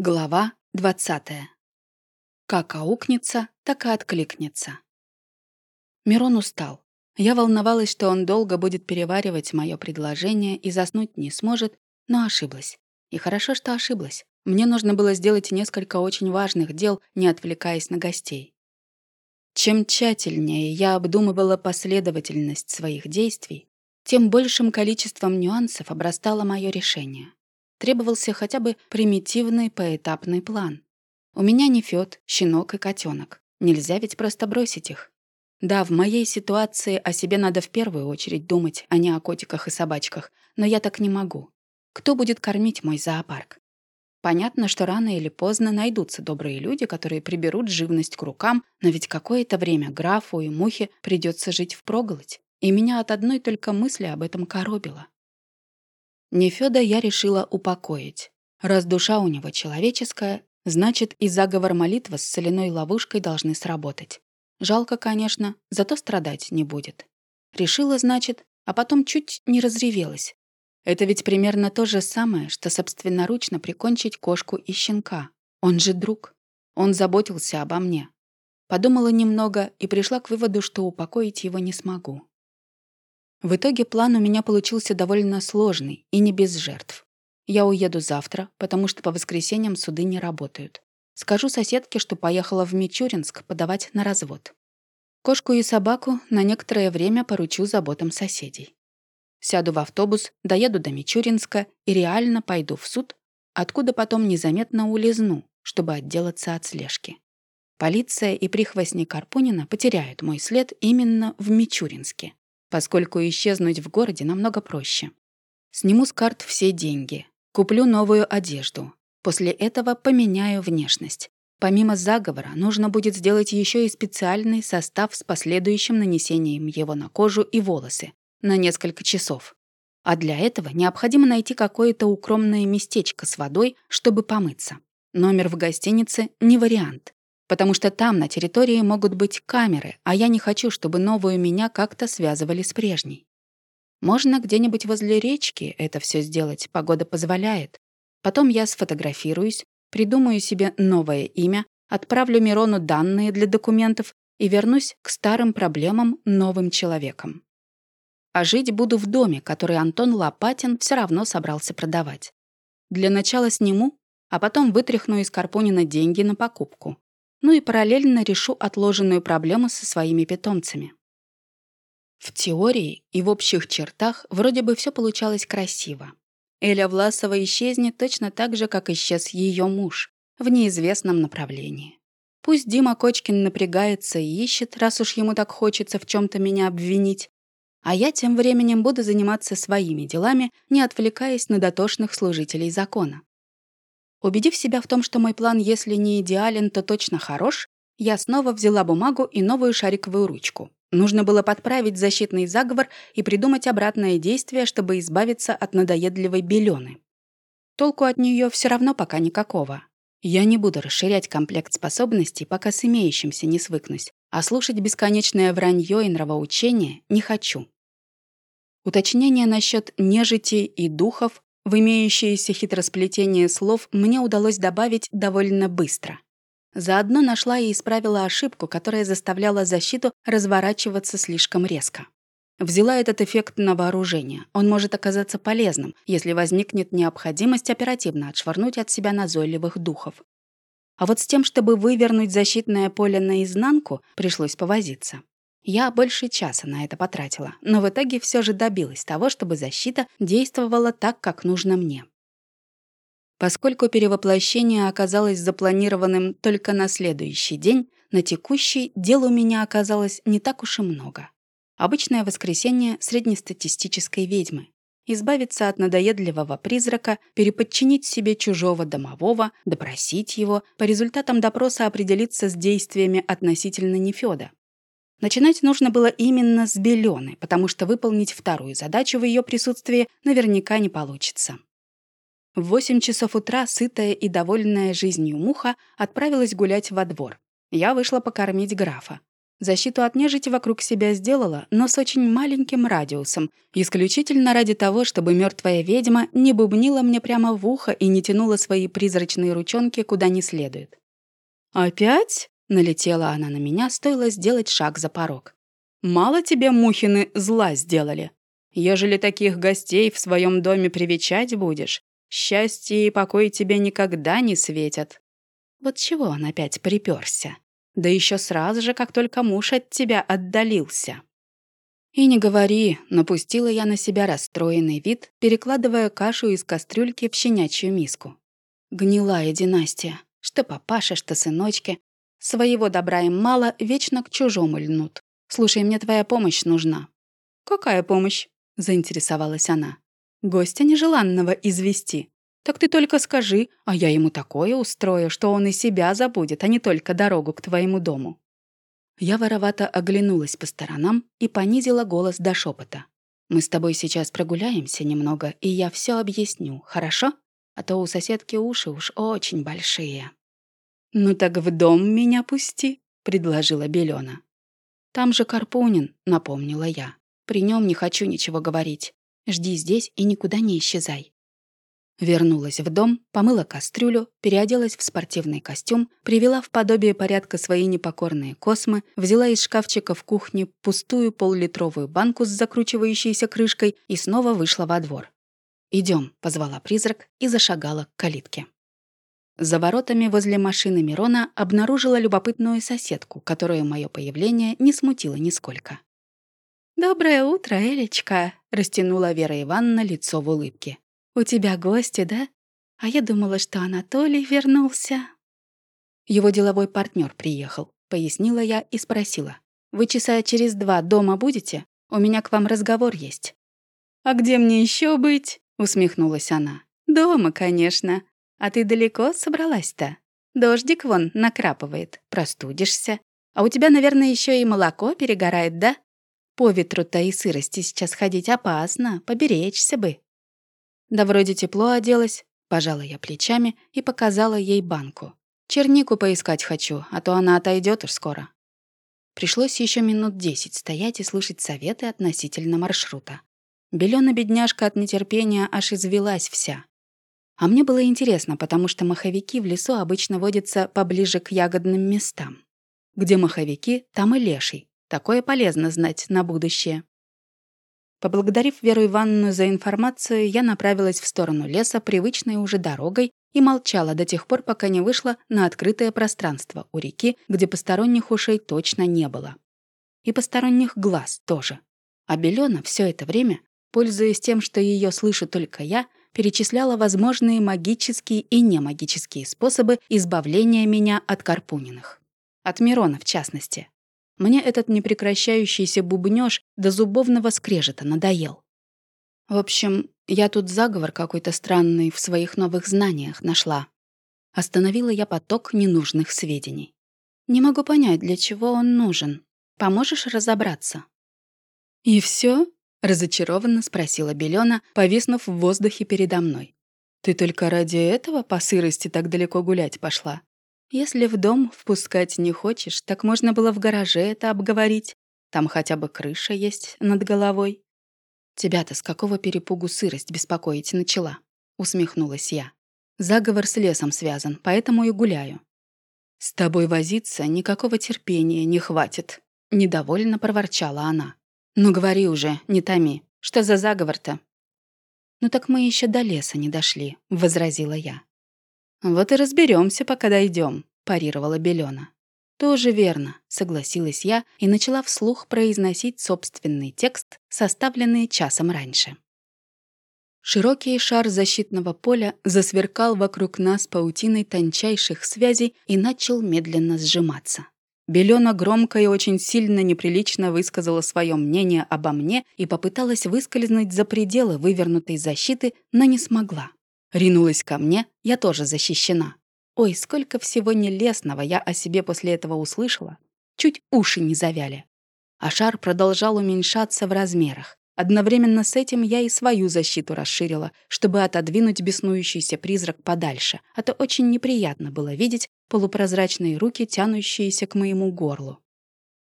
Глава 20. Как аукнется, так и откликнется. Мирон устал. Я волновалась, что он долго будет переваривать мое предложение и заснуть не сможет, но ошиблась. И хорошо, что ошиблась. Мне нужно было сделать несколько очень важных дел, не отвлекаясь на гостей. Чем тщательнее я обдумывала последовательность своих действий, тем большим количеством нюансов обрастало мое решение. Требовался хотя бы примитивный поэтапный план. У меня не Фёд, щенок и котенок. Нельзя ведь просто бросить их. Да, в моей ситуации о себе надо в первую очередь думать, а не о котиках и собачках, но я так не могу. Кто будет кормить мой зоопарк? Понятно, что рано или поздно найдутся добрые люди, которые приберут живность к рукам, но ведь какое-то время графу и мухе придется жить впроголодь. И меня от одной только мысли об этом коробило. Нефёда я решила упокоить. Раз душа у него человеческая, значит и заговор молитва с соляной ловушкой должны сработать. Жалко, конечно, зато страдать не будет. Решила, значит, а потом чуть не разревелась. Это ведь примерно то же самое, что собственноручно прикончить кошку и щенка. Он же друг. Он заботился обо мне. Подумала немного и пришла к выводу, что упокоить его не смогу. В итоге план у меня получился довольно сложный и не без жертв. Я уеду завтра, потому что по воскресеньям суды не работают. Скажу соседке, что поехала в Мичуринск подавать на развод. Кошку и собаку на некоторое время поручу заботам соседей. Сяду в автобус, доеду до Мичуринска и реально пойду в суд, откуда потом незаметно улизну, чтобы отделаться от слежки. Полиция и прихвостни Карпунина потеряют мой след именно в Мичуринске поскольку исчезнуть в городе намного проще. Сниму с карт все деньги, куплю новую одежду. После этого поменяю внешность. Помимо заговора, нужно будет сделать еще и специальный состав с последующим нанесением его на кожу и волосы на несколько часов. А для этого необходимо найти какое-то укромное местечко с водой, чтобы помыться. Номер в гостинице — не вариант потому что там на территории могут быть камеры, а я не хочу, чтобы новую меня как-то связывали с прежней. Можно где-нибудь возле речки это все сделать, погода позволяет. Потом я сфотографируюсь, придумаю себе новое имя, отправлю Мирону данные для документов и вернусь к старым проблемам новым человеком. А жить буду в доме, который Антон Лопатин все равно собрался продавать. Для начала сниму, а потом вытряхну из Карпунина деньги на покупку ну и параллельно решу отложенную проблему со своими питомцами. В теории и в общих чертах вроде бы все получалось красиво. Эля Власова исчезнет точно так же, как исчез ее муж, в неизвестном направлении. Пусть Дима Кочкин напрягается и ищет, раз уж ему так хочется в чем то меня обвинить, а я тем временем буду заниматься своими делами, не отвлекаясь на дотошных служителей закона. Убедив себя в том, что мой план, если не идеален, то точно хорош, я снова взяла бумагу и новую шариковую ручку. Нужно было подправить защитный заговор и придумать обратное действие, чтобы избавиться от надоедливой белены. Толку от нее все равно пока никакого. Я не буду расширять комплект способностей, пока с имеющимся не свыкнусь, а слушать бесконечное вранье и нравоучение не хочу. Уточнение насчет нежити и духов в имеющееся хитросплетение слов мне удалось добавить довольно быстро. Заодно нашла и исправила ошибку, которая заставляла защиту разворачиваться слишком резко. Взяла этот эффект на вооружение. Он может оказаться полезным, если возникнет необходимость оперативно отшвырнуть от себя назойливых духов. А вот с тем, чтобы вывернуть защитное поле наизнанку, пришлось повозиться. Я больше часа на это потратила, но в итоге все же добилась того, чтобы защита действовала так, как нужно мне. Поскольку перевоплощение оказалось запланированным только на следующий день, на текущий дел у меня оказалось не так уж и много. Обычное воскресенье среднестатистической ведьмы. Избавиться от надоедливого призрака, переподчинить себе чужого домового, допросить его, по результатам допроса определиться с действиями относительно Нефёда. Начинать нужно было именно с Белены, потому что выполнить вторую задачу в ее присутствии наверняка не получится. В восемь часов утра сытая и довольная жизнью муха отправилась гулять во двор. Я вышла покормить графа. Защиту от нежити вокруг себя сделала, но с очень маленьким радиусом, исключительно ради того, чтобы мертвая ведьма не бубнила мне прямо в ухо и не тянула свои призрачные ручонки куда не следует. «Опять?» — налетела она на меня, стоило сделать шаг за порог. «Мало тебе, Мухины, зла сделали. Ежели таких гостей в своем доме привечать будешь, счастье и покой тебе никогда не светят». Вот чего он опять приперся? Да еще сразу же, как только муж от тебя отдалился. И не говори, напустила я на себя расстроенный вид, перекладывая кашу из кастрюльки в щенячью миску. Гнилая династия. Что папаша, что сыночки. Своего добра им мало, вечно к чужому льнут. Слушай, мне твоя помощь нужна. Какая помощь? заинтересовалась она. Гостя нежеланного извести. Так ты только скажи, а я ему такое устрою, что он и себя забудет, а не только дорогу к твоему дому». Я воровато оглянулась по сторонам и понизила голос до шепота. «Мы с тобой сейчас прогуляемся немного, и я все объясню, хорошо? А то у соседки уши уж очень большие». «Ну так в дом меня пусти», — предложила Белена. «Там же Карпунин», — напомнила я. «При нем не хочу ничего говорить. Жди здесь и никуда не исчезай. Вернулась в дом, помыла кастрюлю, переоделась в спортивный костюм, привела в подобие порядка свои непокорные космы, взяла из шкафчика в кухне пустую полулитровую банку с закручивающейся крышкой и снова вышла во двор. Идем, позвала призрак и зашагала к калитке. За воротами возле машины Мирона обнаружила любопытную соседку, которую мое появление не смутило нисколько. «Доброе утро, Элечка!» — растянула Вера Ивановна лицо в улыбке. «У тебя гости, да? А я думала, что Анатолий вернулся». Его деловой партнер приехал, пояснила я и спросила. «Вы часа через два дома будете? У меня к вам разговор есть». «А где мне еще быть?» — усмехнулась она. «Дома, конечно. А ты далеко собралась-то? Дождик вон накрапывает, простудишься. А у тебя, наверное, еще и молоко перегорает, да? По ветру-то и сырости сейчас ходить опасно, поберечься бы». Да вроде тепло оделась. Пожала я плечами и показала ей банку. Чернику поискать хочу, а то она отойдет уж скоро. Пришлось еще минут десять стоять и слушать советы относительно маршрута. Белёна бедняжка от нетерпения аж извелась вся. А мне было интересно, потому что маховики в лесу обычно водятся поближе к ягодным местам. Где маховики, там и леший. Такое полезно знать на будущее. Поблагодарив Веру Ивановну за информацию, я направилась в сторону леса привычной уже дорогой и молчала до тех пор, пока не вышла на открытое пространство у реки, где посторонних ушей точно не было. И посторонних глаз тоже. А Белена все это время, пользуясь тем, что ее слышу только я, перечисляла возможные магические и немагические способы избавления меня от Карпуниных. От Мирона, в частности. Мне этот непрекращающийся бубнёж до зубовного скрежета надоел. В общем, я тут заговор какой-то странный в своих новых знаниях нашла. Остановила я поток ненужных сведений. Не могу понять, для чего он нужен. Поможешь разобраться? И все? Разочарованно спросила Белена, повиснув в воздухе передо мной. Ты только ради этого по сырости так далеко гулять пошла? Если в дом впускать не хочешь, так можно было в гараже это обговорить. Там хотя бы крыша есть над головой. Тебя-то с какого перепугу сырость беспокоить начала? Усмехнулась я. Заговор с лесом связан, поэтому и гуляю. С тобой возиться никакого терпения не хватит. Недовольно проворчала она. Ну говори уже, не томи. Что за заговор-то? Ну так мы еще до леса не дошли, возразила я. «Вот и разберемся, пока дойдем», — парировала Белена. «Тоже верно», — согласилась я и начала вслух произносить собственный текст, составленный часом раньше. Широкий шар защитного поля засверкал вокруг нас паутиной тончайших связей и начал медленно сжиматься. Белена громко и очень сильно неприлично высказала свое мнение обо мне и попыталась выскользнуть за пределы вывернутой защиты, но не смогла. Ринулась ко мне, я тоже защищена. Ой, сколько всего нелестного я о себе после этого услышала. Чуть уши не завяли. А шар продолжал уменьшаться в размерах. Одновременно с этим я и свою защиту расширила, чтобы отодвинуть беснующийся призрак подальше, а то очень неприятно было видеть полупрозрачные руки, тянущиеся к моему горлу.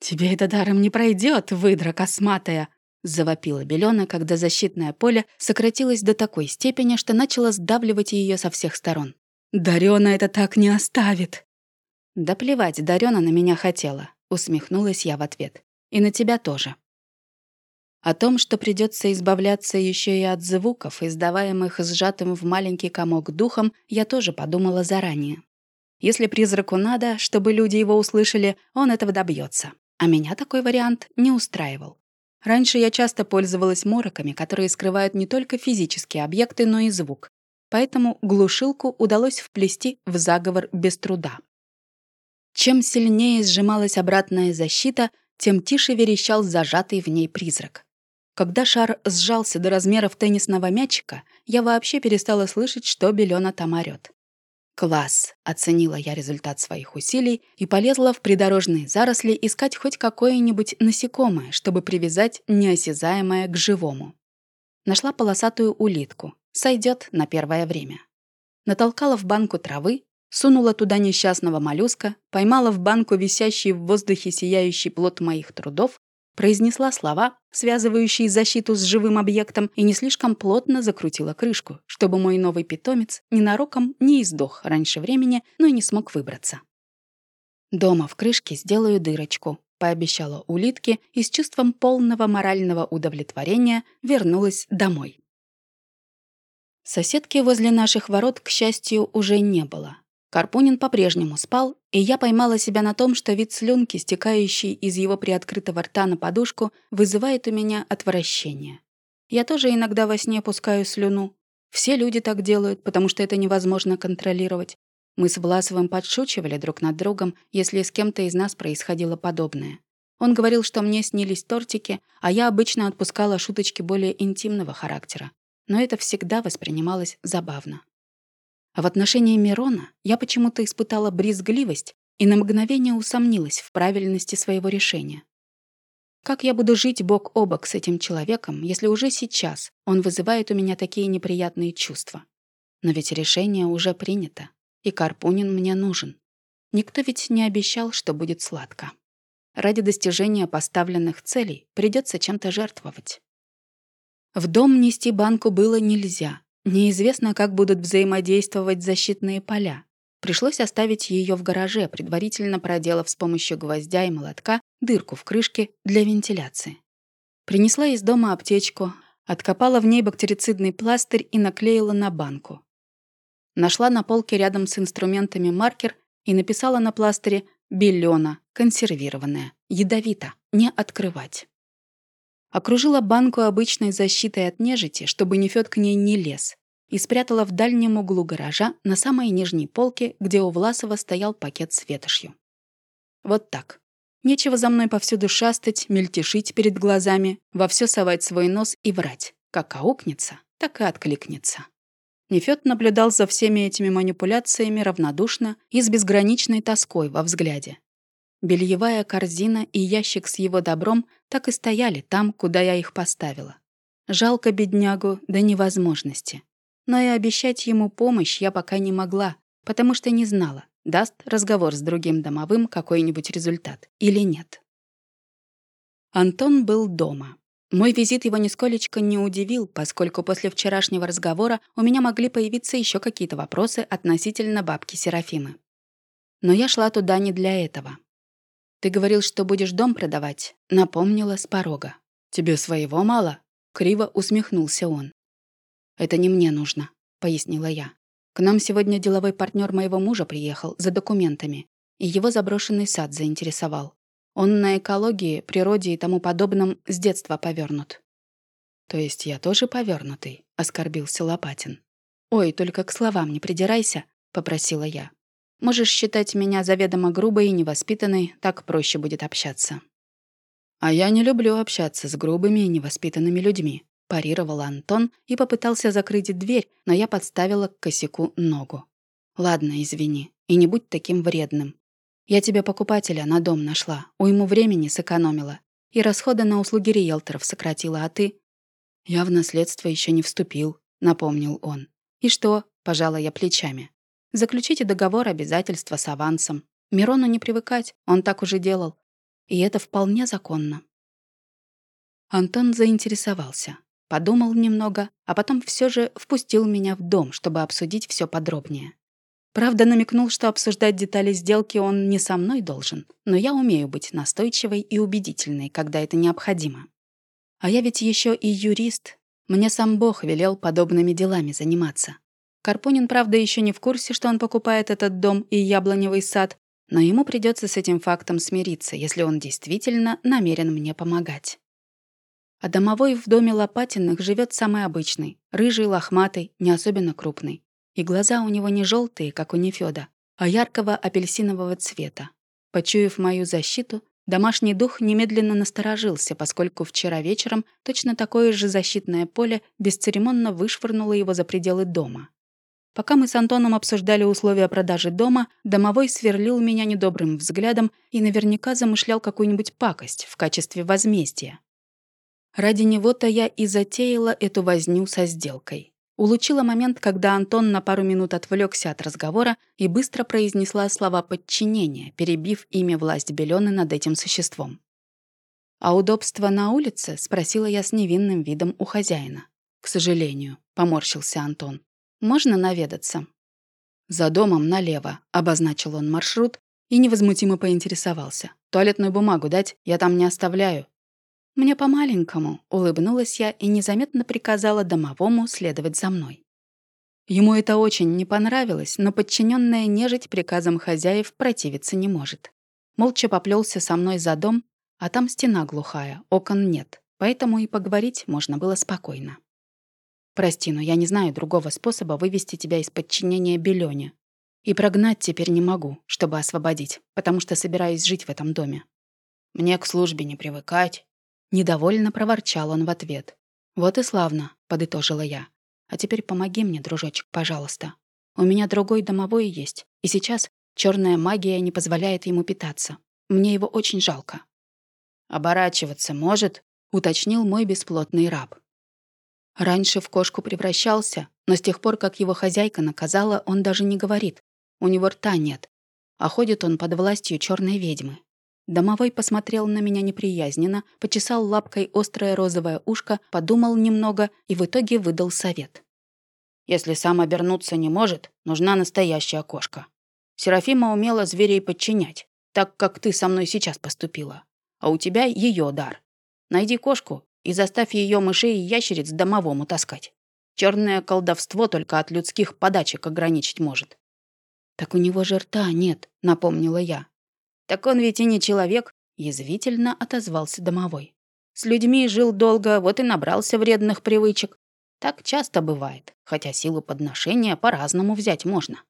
«Тебе это даром не пройдет, выдра косматая!» — завопила Белена, когда защитное поле сократилось до такой степени, что начало сдавливать ее со всех сторон. «Дарёна это так не оставит!» «Да плевать, Дарёна на меня хотела», — усмехнулась я в ответ. «И на тебя тоже». О том, что придется избавляться еще и от звуков, издаваемых сжатым в маленький комок духом, я тоже подумала заранее. Если призраку надо, чтобы люди его услышали, он этого добьется. А меня такой вариант не устраивал. Раньше я часто пользовалась мороками, которые скрывают не только физические объекты, но и звук. Поэтому глушилку удалось вплести в заговор без труда. Чем сильнее сжималась обратная защита, тем тише верещал зажатый в ней призрак. Когда шар сжался до размеров теннисного мячика, я вообще перестала слышать, что Белена там орёт. «Класс!» — оценила я результат своих усилий и полезла в придорожные заросли искать хоть какое-нибудь насекомое, чтобы привязать неосязаемое к живому. Нашла полосатую улитку. Сойдет на первое время. Натолкала в банку травы, сунула туда несчастного моллюска, поймала в банку висящий в воздухе сияющий плод моих трудов произнесла слова, связывающие защиту с живым объектом, и не слишком плотно закрутила крышку, чтобы мой новый питомец ненароком не издох раньше времени, но и не смог выбраться. «Дома в крышке сделаю дырочку», — пообещала улитке и с чувством полного морального удовлетворения вернулась домой. Соседки возле наших ворот, к счастью, уже не было. Карпунин по-прежнему спал, и я поймала себя на том, что вид слюнки, стекающей из его приоткрытого рта на подушку, вызывает у меня отвращение. Я тоже иногда во сне пускаю слюну. Все люди так делают, потому что это невозможно контролировать. Мы с Власовым подшучивали друг над другом, если с кем-то из нас происходило подобное. Он говорил, что мне снились тортики, а я обычно отпускала шуточки более интимного характера. Но это всегда воспринималось забавно. А в отношении Мирона я почему-то испытала брезгливость и на мгновение усомнилась в правильности своего решения. Как я буду жить бок о бок с этим человеком, если уже сейчас он вызывает у меня такие неприятные чувства? Но ведь решение уже принято, и Карпунин мне нужен. Никто ведь не обещал, что будет сладко. Ради достижения поставленных целей придется чем-то жертвовать. В дом нести банку было нельзя, Неизвестно, как будут взаимодействовать защитные поля. Пришлось оставить ее в гараже, предварительно проделав с помощью гвоздя и молотка дырку в крышке для вентиляции. Принесла из дома аптечку, откопала в ней бактерицидный пластырь и наклеила на банку. Нашла на полке рядом с инструментами маркер и написала на пластыре «Белена, консервированная, ядовито, не открывать». Окружила банку обычной защитой от нежити, чтобы Нефёд к ней не лез, и спрятала в дальнем углу гаража на самой нижней полке, где у Власова стоял пакет с ветошью. Вот так. Нечего за мной повсюду шастать, мельтешить перед глазами, во все совать свой нос и врать. Как аукнется, так и откликнется. Нефёд наблюдал за всеми этими манипуляциями равнодушно и с безграничной тоской во взгляде. Бельевая корзина и ящик с его добром так и стояли там, куда я их поставила. Жалко беднягу до невозможности. Но и обещать ему помощь я пока не могла, потому что не знала, даст разговор с другим домовым какой-нибудь результат или нет. Антон был дома. Мой визит его нисколечко не удивил, поскольку после вчерашнего разговора у меня могли появиться еще какие-то вопросы относительно бабки Серафимы. Но я шла туда не для этого. «Ты говорил, что будешь дом продавать», — напомнила с порога. «Тебе своего мало?» — криво усмехнулся он. «Это не мне нужно», — пояснила я. «К нам сегодня деловой партнер моего мужа приехал за документами, и его заброшенный сад заинтересовал. Он на экологии, природе и тому подобном с детства повернут. «То есть я тоже повернутый? оскорбился Лопатин. «Ой, только к словам не придирайся», — попросила я. Можешь считать меня заведомо грубой и невоспитанной, так проще будет общаться». «А я не люблю общаться с грубыми и невоспитанными людьми», парировал Антон и попытался закрыть дверь, но я подставила к косяку ногу. «Ладно, извини, и не будь таким вредным. Я тебе покупателя на дом нашла, уйму времени сэкономила, и расходы на услуги риэлторов сократила, а ты...» «Я в наследство еще не вступил», — напомнил он. «И что?» — пожала я плечами. Заключите договор обязательства с авансом. Мирону не привыкать, он так уже делал. и это вполне законно. Антон заинтересовался, подумал немного, а потом все же впустил меня в дом, чтобы обсудить все подробнее. Правда, намекнул, что обсуждать детали сделки он не со мной должен, но я умею быть настойчивой и убедительной, когда это необходимо. А я ведь еще и юрист. Мне сам Бог велел подобными делами заниматься. Карпунин, правда, еще не в курсе, что он покупает этот дом и яблоневый сад, но ему придется с этим фактом смириться, если он действительно намерен мне помогать. А домовой в доме Лопатиных живет самый обычный, рыжий, лохматый, не особенно крупный. И глаза у него не желтые, как у Нефёда, а яркого апельсинового цвета. Почуяв мою защиту, домашний дух немедленно насторожился, поскольку вчера вечером точно такое же защитное поле бесцеремонно вышвырнуло его за пределы дома. Пока мы с Антоном обсуждали условия продажи дома, домовой сверлил меня недобрым взглядом и наверняка замышлял какую-нибудь пакость в качестве возмездия. Ради него-то я и затеяла эту возню со сделкой. Улучила момент, когда Антон на пару минут отвлекся от разговора и быстро произнесла слова подчинения, перебив имя власть Белёны над этим существом. «А удобство на улице?» — спросила я с невинным видом у хозяина. «К сожалению», — поморщился Антон. «Можно наведаться?» «За домом налево», — обозначил он маршрут и невозмутимо поинтересовался. «Туалетную бумагу дать? Я там не оставляю. «Мне по-маленькому», — улыбнулась я и незаметно приказала домовому следовать за мной. Ему это очень не понравилось, но подчиненная нежить приказам хозяев противиться не может. Молча поплелся со мной за дом, а там стена глухая, окон нет, поэтому и поговорить можно было спокойно. «Прости, но я не знаю другого способа вывести тебя из подчинения Белёне. И прогнать теперь не могу, чтобы освободить, потому что собираюсь жить в этом доме. Мне к службе не привыкать, Недовольно проворчал он в ответ. «Вот и славно», — подытожила я. «А теперь помоги мне, дружочек, пожалуйста. У меня другой домовой есть, и сейчас черная магия не позволяет ему питаться. Мне его очень жалко». «Оборачиваться может?» — уточнил мой бесплотный раб. Раньше в кошку превращался, но с тех пор, как его хозяйка наказала, он даже не говорит. У него рта нет. А ходит он под властью черной ведьмы. Домовой посмотрел на меня неприязненно, почесал лапкой острое розовое ушко, подумал немного и в итоге выдал совет. «Если сам обернуться не может, нужна настоящая кошка. Серафима умела зверей подчинять, так как ты со мной сейчас поступила. А у тебя ее дар. Найди кошку и заставь ее мышей и ящериц домовому таскать. Черное колдовство только от людских подачек ограничить может». «Так у него же рта нет», — напомнила я. «Так он ведь и не человек», — язвительно отозвался домовой. «С людьми жил долго, вот и набрался вредных привычек. Так часто бывает, хотя силу подношения по-разному взять можно.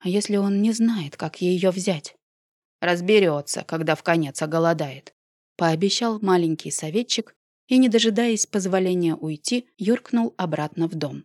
А если он не знает, как ее взять? Разберется, когда в конец оголодает. Пообещал маленький советчик и, не дожидаясь позволения уйти, юркнул обратно в дом.